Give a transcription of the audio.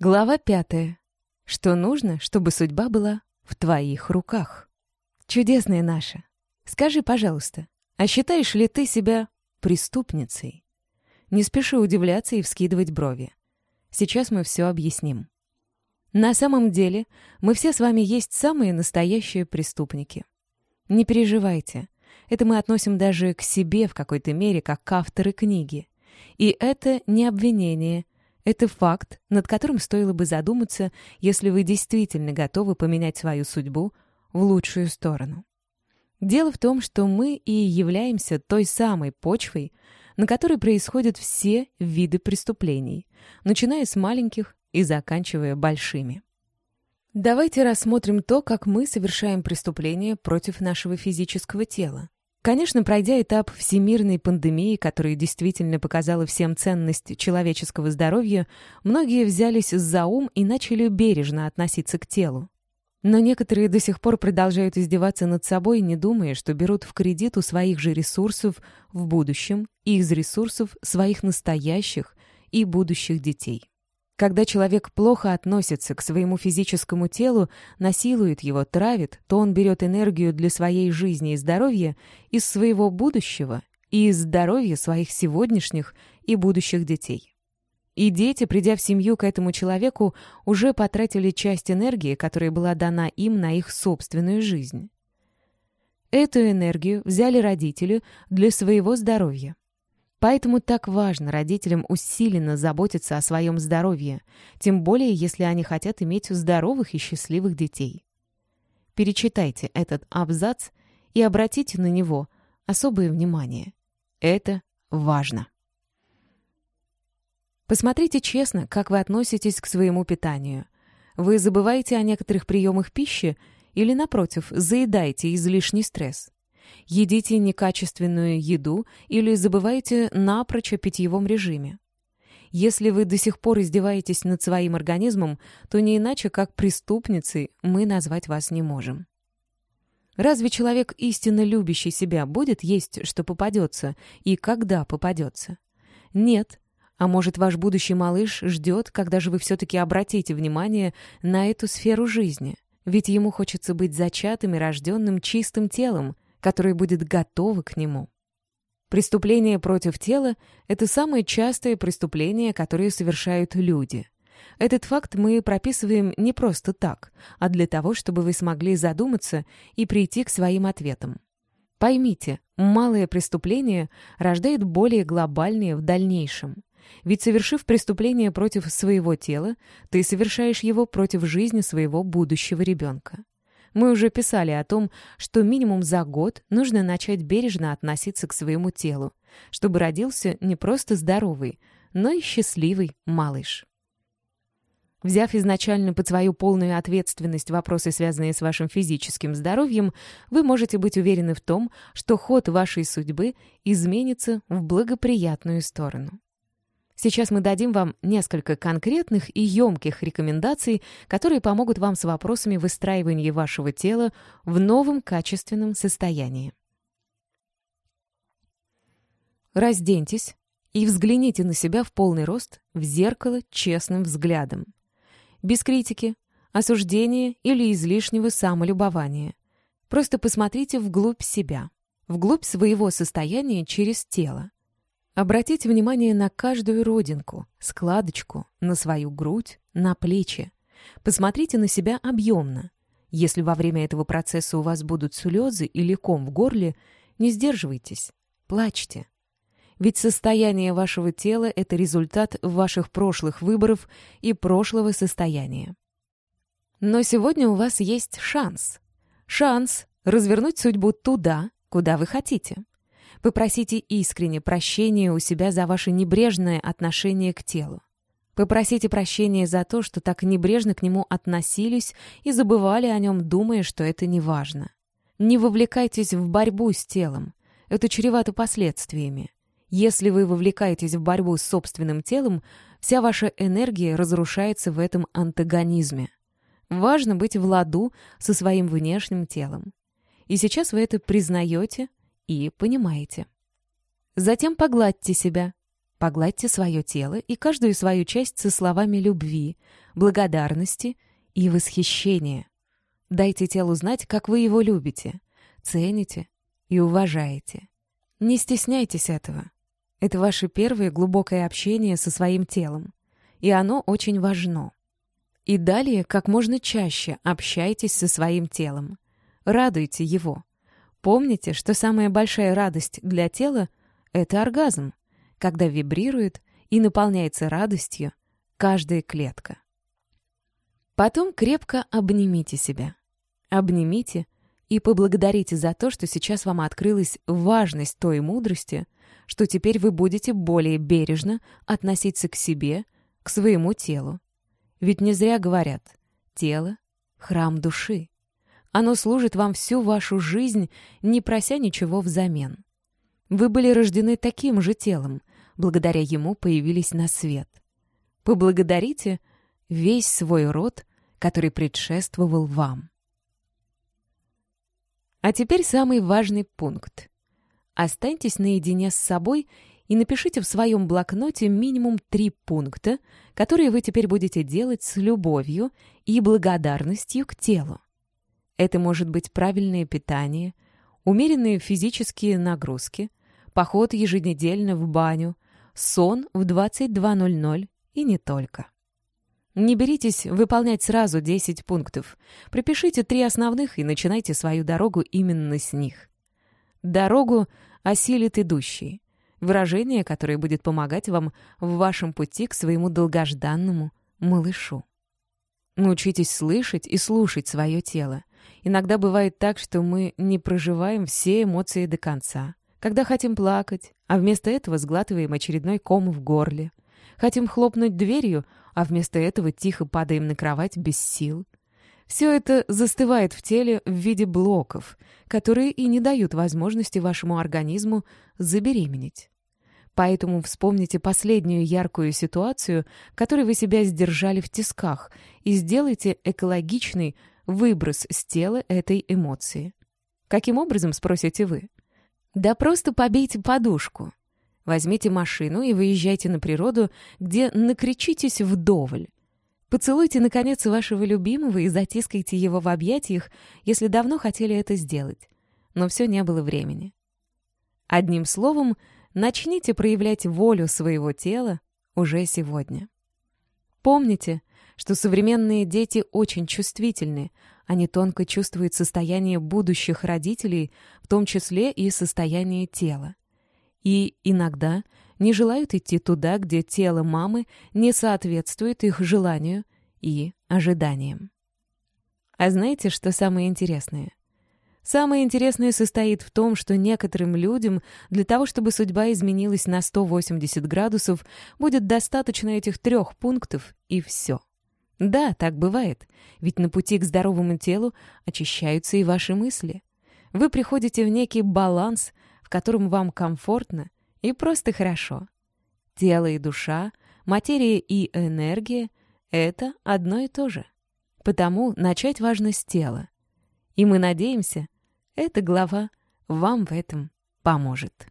Глава пятая. Что нужно, чтобы судьба была в твоих руках? Чудесная наша, скажи, пожалуйста, а считаешь ли ты себя преступницей? Не спеши удивляться и вскидывать брови. Сейчас мы все объясним. На самом деле, мы все с вами есть самые настоящие преступники. Не переживайте. Это мы относим даже к себе в какой-то мере, как авторы книги. И это не обвинение, это факт, над которым стоило бы задуматься, если вы действительно готовы поменять свою судьбу в лучшую сторону. Дело в том, что мы и являемся той самой почвой, на которой происходят все виды преступлений, начиная с маленьких и заканчивая большими. Давайте рассмотрим то, как мы совершаем преступления против нашего физического тела. Конечно, пройдя этап всемирной пандемии, которая действительно показала всем ценность человеческого здоровья, многие взялись за ум и начали бережно относиться к телу. Но некоторые до сих пор продолжают издеваться над собой, не думая, что берут в кредит у своих же ресурсов в будущем и из ресурсов своих настоящих и будущих детей. Когда человек плохо относится к своему физическому телу, насилует его, травит, то он берет энергию для своей жизни и здоровья из своего будущего и из здоровья своих сегодняшних и будущих детей. И дети, придя в семью к этому человеку, уже потратили часть энергии, которая была дана им на их собственную жизнь. Эту энергию взяли родители для своего здоровья. Поэтому так важно родителям усиленно заботиться о своем здоровье, тем более если они хотят иметь здоровых и счастливых детей. Перечитайте этот абзац и обратите на него особое внимание. Это важно. Посмотрите честно, как вы относитесь к своему питанию. Вы забываете о некоторых приемах пищи или, напротив, заедаете излишний стресс? Едите некачественную еду или забываете напрочь о питьевом режиме. Если вы до сих пор издеваетесь над своим организмом, то не иначе, как преступницей, мы назвать вас не можем. Разве человек, истинно любящий себя, будет есть, что попадется, и когда попадется? Нет. А может, ваш будущий малыш ждет, когда же вы все-таки обратите внимание на эту сферу жизни? Ведь ему хочется быть зачатым и рожденным чистым телом — которое будет готово к нему. Преступление против тела — это самое частое преступление, которое совершают люди. Этот факт мы прописываем не просто так, а для того, чтобы вы смогли задуматься и прийти к своим ответам. Поймите, малое преступление рождает более глобальные в дальнейшем. Ведь совершив преступление против своего тела, ты совершаешь его против жизни своего будущего ребенка. Мы уже писали о том, что минимум за год нужно начать бережно относиться к своему телу, чтобы родился не просто здоровый, но и счастливый малыш. Взяв изначально под свою полную ответственность вопросы, связанные с вашим физическим здоровьем, вы можете быть уверены в том, что ход вашей судьбы изменится в благоприятную сторону. Сейчас мы дадим вам несколько конкретных и емких рекомендаций, которые помогут вам с вопросами выстраивания вашего тела в новом качественном состоянии. Разденьтесь и взгляните на себя в полный рост в зеркало честным взглядом. Без критики, осуждения или излишнего самолюбования. Просто посмотрите вглубь себя, вглубь своего состояния через тело. Обратите внимание на каждую родинку, складочку, на свою грудь, на плечи. Посмотрите на себя объемно. Если во время этого процесса у вас будут слезы или ком в горле, не сдерживайтесь, плачьте. Ведь состояние вашего тела — это результат ваших прошлых выборов и прошлого состояния. Но сегодня у вас есть шанс. Шанс развернуть судьбу туда, куда вы хотите. Попросите искренне прощения у себя за ваше небрежное отношение к телу. Попросите прощения за то, что так небрежно к нему относились и забывали о нем, думая, что это не важно. Не вовлекайтесь в борьбу с телом. Это чревато последствиями. Если вы вовлекаетесь в борьбу с собственным телом, вся ваша энергия разрушается в этом антагонизме. Важно быть в ладу со своим внешним телом. И сейчас вы это признаете, и понимаете. Затем погладьте себя. Погладьте свое тело и каждую свою часть со словами любви, благодарности и восхищения. Дайте телу знать, как вы его любите, цените и уважаете. Не стесняйтесь этого. Это ваше первое глубокое общение со своим телом, и оно очень важно. И далее как можно чаще общайтесь со своим телом. Радуйте его. Помните, что самая большая радость для тела — это оргазм, когда вибрирует и наполняется радостью каждая клетка. Потом крепко обнимите себя. Обнимите и поблагодарите за то, что сейчас вам открылась важность той мудрости, что теперь вы будете более бережно относиться к себе, к своему телу. Ведь не зря говорят «тело — храм души». Оно служит вам всю вашу жизнь, не прося ничего взамен. Вы были рождены таким же телом, благодаря ему появились на свет. Поблагодарите весь свой род, который предшествовал вам. А теперь самый важный пункт. Останьтесь наедине с собой и напишите в своем блокноте минимум три пункта, которые вы теперь будете делать с любовью и благодарностью к телу. Это может быть правильное питание, умеренные физические нагрузки, поход еженедельно в баню, сон в 22.00 и не только. Не беритесь выполнять сразу 10 пунктов. Пропишите три основных и начинайте свою дорогу именно с них. Дорогу осилит идущий. Выражение, которое будет помогать вам в вашем пути к своему долгожданному малышу. Научитесь слышать и слушать свое тело. Иногда бывает так, что мы не проживаем все эмоции до конца. Когда хотим плакать, а вместо этого сглатываем очередной ком в горле. Хотим хлопнуть дверью, а вместо этого тихо падаем на кровать без сил. Все это застывает в теле в виде блоков, которые и не дают возможности вашему организму забеременеть. Поэтому вспомните последнюю яркую ситуацию, которой вы себя сдержали в тисках, и сделайте экологичный выброс с тела этой эмоции. Каким образом, спросите вы? Да просто побейте подушку. Возьмите машину и выезжайте на природу, где накричитесь вдоволь. Поцелуйте, наконец, вашего любимого и затискайте его в объятиях, если давно хотели это сделать. Но все не было времени. Одним словом, начните проявлять волю своего тела уже сегодня. Помните, что современные дети очень чувствительны, они тонко чувствуют состояние будущих родителей, в том числе и состояние тела и иногда не желают идти туда, где тело мамы не соответствует их желанию и ожиданиям. А знаете, что самое интересное? Самое интересное состоит в том, что некоторым людям для того, чтобы судьба изменилась на 180 градусов, будет достаточно этих трех пунктов и все. Да, так бывает, ведь на пути к здоровому телу очищаются и ваши мысли. Вы приходите в некий баланс, в котором вам комфортно и просто хорошо. Тело и душа, материя и энергия — это одно и то же. Потому начать важно с тела. И мы надеемся, эта глава вам в этом поможет.